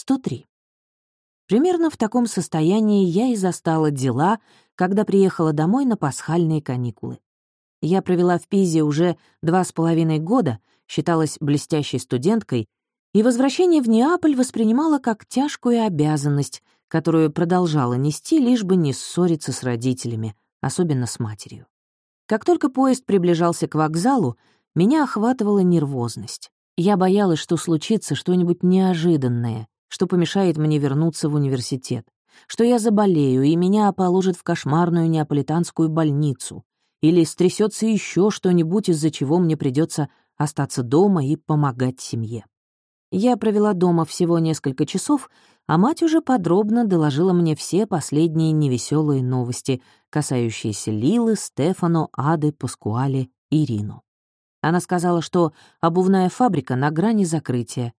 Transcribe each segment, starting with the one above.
103. Примерно в таком состоянии я и застала дела, когда приехала домой на пасхальные каникулы. Я провела в Пизе уже два с половиной года, считалась блестящей студенткой, и возвращение в Неаполь воспринимала как тяжкую обязанность, которую продолжала нести, лишь бы не ссориться с родителями, особенно с матерью. Как только поезд приближался к вокзалу, меня охватывала нервозность. Я боялась, что случится что-нибудь неожиданное, что помешает мне вернуться в университет, что я заболею, и меня положат в кошмарную неаполитанскую больницу, или стрясется еще что-нибудь, из-за чего мне придется остаться дома и помогать семье. Я провела дома всего несколько часов, а мать уже подробно доложила мне все последние невеселые новости, касающиеся Лилы, Стефано, Ады, Паскуали и Рину. Она сказала, что обувная фабрика на грани закрытия.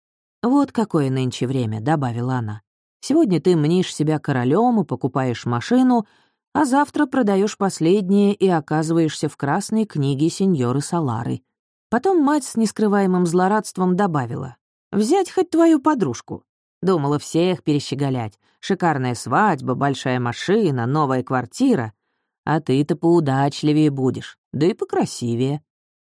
«Вот какое нынче время», — добавила она. «Сегодня ты мнишь себя королем и покупаешь машину, а завтра продаешь последнее и оказываешься в красной книге сеньоры Салары». Потом мать с нескрываемым злорадством добавила. «Взять хоть твою подружку. Думала всех перещеголять. Шикарная свадьба, большая машина, новая квартира. А ты-то поудачливее будешь, да и покрасивее».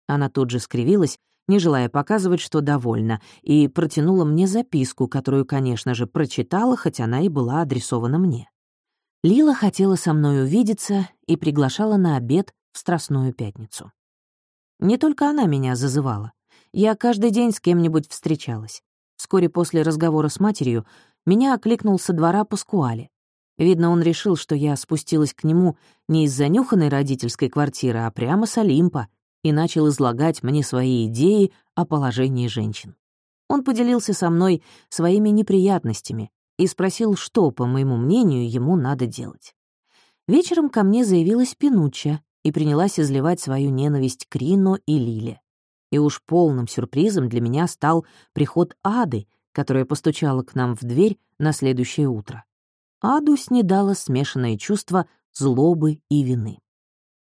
Она тут же скривилась, не желая показывать, что довольна, и протянула мне записку, которую, конечно же, прочитала, хоть она и была адресована мне. Лила хотела со мной увидеться и приглашала на обед в Страстную пятницу. Не только она меня зазывала. Я каждый день с кем-нибудь встречалась. Вскоре после разговора с матерью меня окликнул со двора Паскуале. Видно, он решил, что я спустилась к нему не из занюханной родительской квартиры, а прямо с Олимпа, и начал излагать мне свои идеи о положении женщин. Он поделился со мной своими неприятностями и спросил, что, по моему мнению, ему надо делать. Вечером ко мне заявилась Пинучча и принялась изливать свою ненависть к Рино и Лиле. И уж полным сюрпризом для меня стал приход Ады, которая постучала к нам в дверь на следующее утро. Аду снедало смешанное чувство злобы и вины.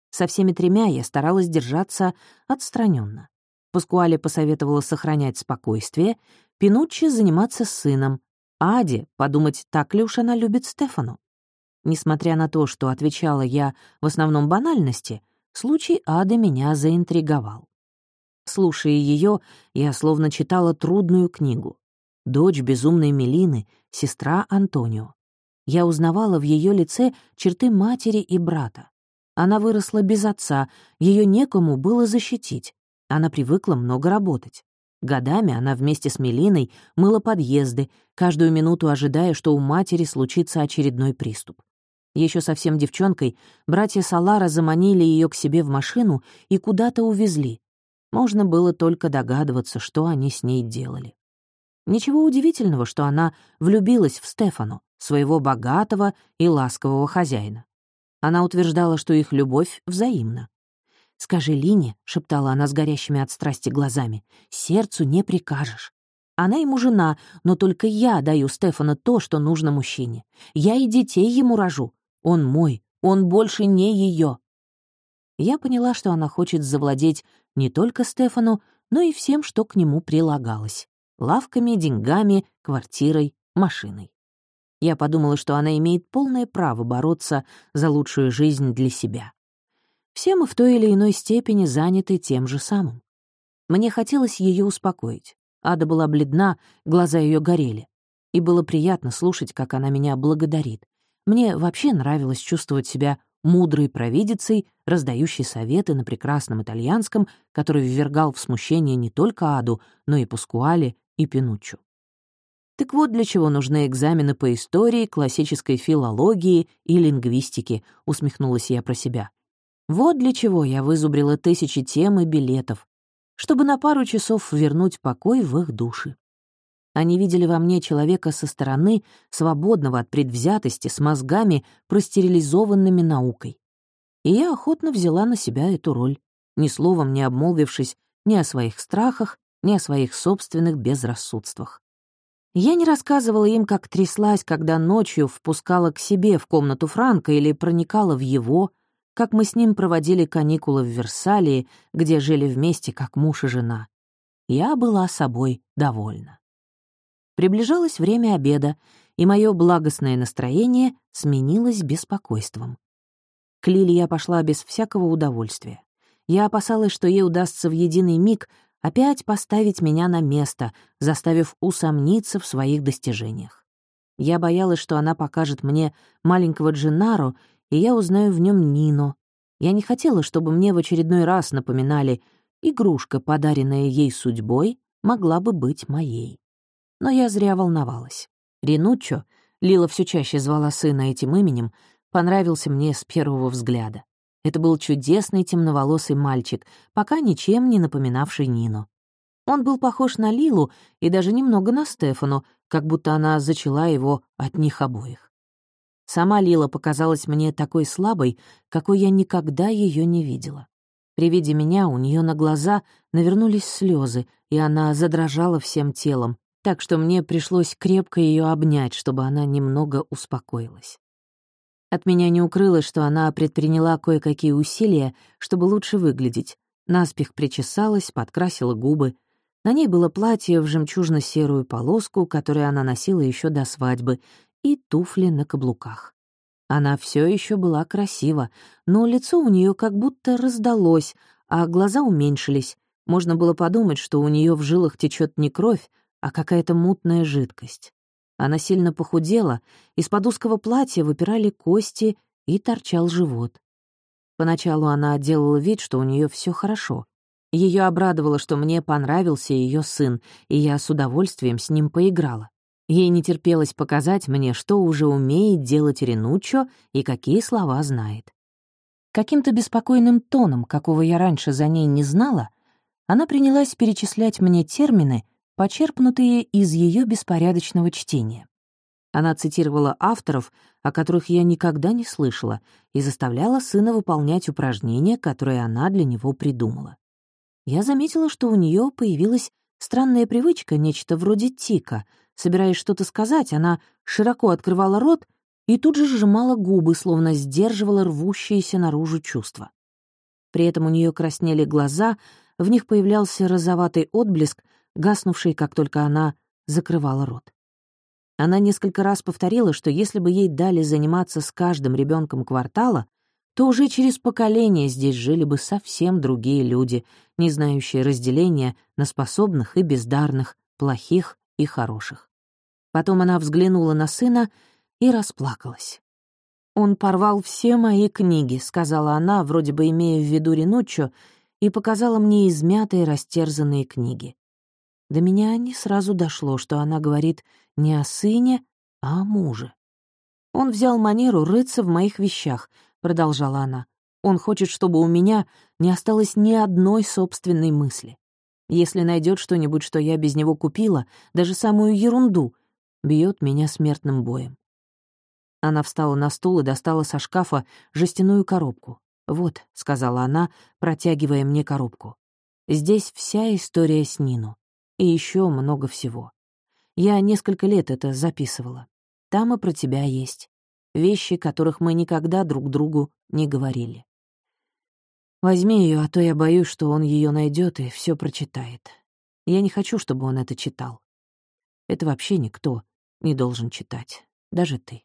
Со всеми тремя я старалась держаться отстраненно. Паскуале посоветовала сохранять спокойствие, Пинуччи заниматься с сыном, Аде подумать, так ли уж она любит Стефану. Несмотря на то, что отвечала я в основном банальности, случай Ады меня заинтриговал. Слушая ее, я словно читала трудную книгу. Дочь безумной Мелины, сестра Антонио. Я узнавала в ее лице черты матери и брата. Она выросла без отца, ее некому было защитить. Она привыкла много работать. Годами она вместе с Мелиной мыла подъезды, каждую минуту ожидая, что у матери случится очередной приступ. Еще совсем девчонкой братья Салара заманили ее к себе в машину и куда-то увезли. Можно было только догадываться, что они с ней делали. Ничего удивительного, что она влюбилась в Стефану, своего богатого и ласкового хозяина. Она утверждала, что их любовь взаимна. «Скажи Лине», — шептала она с горящими от страсти глазами, — «сердцу не прикажешь. Она ему жена, но только я даю Стефана то, что нужно мужчине. Я и детей ему рожу. Он мой, он больше не ее. Я поняла, что она хочет завладеть не только Стефану, но и всем, что к нему прилагалось — лавками, деньгами, квартирой, машиной. Я подумала, что она имеет полное право бороться за лучшую жизнь для себя. Все мы в той или иной степени заняты тем же самым. Мне хотелось ее успокоить. Ада была бледна, глаза ее горели. И было приятно слушать, как она меня благодарит. Мне вообще нравилось чувствовать себя мудрой провидицей, раздающей советы на прекрасном итальянском, который ввергал в смущение не только Аду, но и Пускуале и Пинуччу. Так вот для чего нужны экзамены по истории, классической филологии и лингвистике, усмехнулась я про себя. Вот для чего я вызубрила тысячи тем и билетов, чтобы на пару часов вернуть покой в их души. Они видели во мне человека со стороны, свободного от предвзятости, с мозгами, простерилизованными наукой. И я охотно взяла на себя эту роль, ни словом не обмолвившись ни о своих страхах, ни о своих собственных безрассудствах. Я не рассказывала им, как тряслась, когда ночью впускала к себе в комнату Франка или проникала в его, как мы с ним проводили каникулы в Версалии, где жили вместе как муж и жена. Я была собой довольна. Приближалось время обеда, и мое благостное настроение сменилось беспокойством. К Лиле я пошла без всякого удовольствия. Я опасалась, что ей удастся в единый миг опять поставить меня на место, заставив усомниться в своих достижениях. Я боялась, что она покажет мне маленького Джинару, и я узнаю в нем Нино. Я не хотела, чтобы мне в очередной раз напоминали, игрушка, подаренная ей судьбой, могла бы быть моей. Но я зря волновалась. Ринуччо, Лила все чаще звала сына этим именем, понравился мне с первого взгляда. Это был чудесный темноволосый мальчик, пока ничем не напоминавший Нину. Он был похож на Лилу и даже немного на Стефану, как будто она зачала его от них обоих. Сама Лила показалась мне такой слабой, какой я никогда ее не видела. При виде меня у нее на глаза навернулись слезы, и она задрожала всем телом, так что мне пришлось крепко ее обнять, чтобы она немного успокоилась. От меня не укрылось, что она предприняла кое-какие усилия, чтобы лучше выглядеть. Наспех причесалась, подкрасила губы. На ней было платье в жемчужно-серую полоску, которое она носила еще до свадьбы, и туфли на каблуках. Она все еще была красива, но лицо у нее как будто раздалось, а глаза уменьшились. Можно было подумать, что у нее в жилах течет не кровь, а какая-то мутная жидкость. Она сильно похудела, из-под узкого платья выпирали кости и торчал живот. Поначалу она делала вид, что у нее все хорошо. Ее обрадовало, что мне понравился ее сын, и я с удовольствием с ним поиграла. Ей не терпелось показать мне, что уже умеет делать Ренуччо и какие слова знает. Каким-то беспокойным тоном, какого я раньше за ней не знала, она принялась перечислять мне термины, почерпнутые из ее беспорядочного чтения. Она цитировала авторов, о которых я никогда не слышала, и заставляла сына выполнять упражнения, которые она для него придумала. Я заметила, что у нее появилась странная привычка, нечто вроде тика. Собираясь что-то сказать, она широко открывала рот и тут же сжимала губы, словно сдерживала рвущиеся наружу чувства. При этом у нее краснели глаза, в них появлялся розоватый отблеск, гаснувший, как только она закрывала рот. Она несколько раз повторила, что если бы ей дали заниматься с каждым ребенком квартала, то уже через поколение здесь жили бы совсем другие люди, не знающие разделения на способных и бездарных, плохих и хороших. Потом она взглянула на сына и расплакалась. «Он порвал все мои книги», — сказала она, вроде бы имея в виду Ринуччо, и показала мне измятые растерзанные книги. До меня не сразу дошло, что она говорит не о сыне, а о муже. «Он взял манеру рыться в моих вещах», — продолжала она. «Он хочет, чтобы у меня не осталось ни одной собственной мысли. Если найдет что-нибудь, что я без него купила, даже самую ерунду, бьет меня смертным боем». Она встала на стул и достала со шкафа жестяную коробку. «Вот», — сказала она, протягивая мне коробку. «Здесь вся история с Нину. И еще много всего. Я несколько лет это записывала. Там и про тебя есть. Вещи, которых мы никогда друг другу не говорили. Возьми ее, а то я боюсь, что он ее найдет и все прочитает. Я не хочу, чтобы он это читал. Это вообще никто не должен читать, даже ты.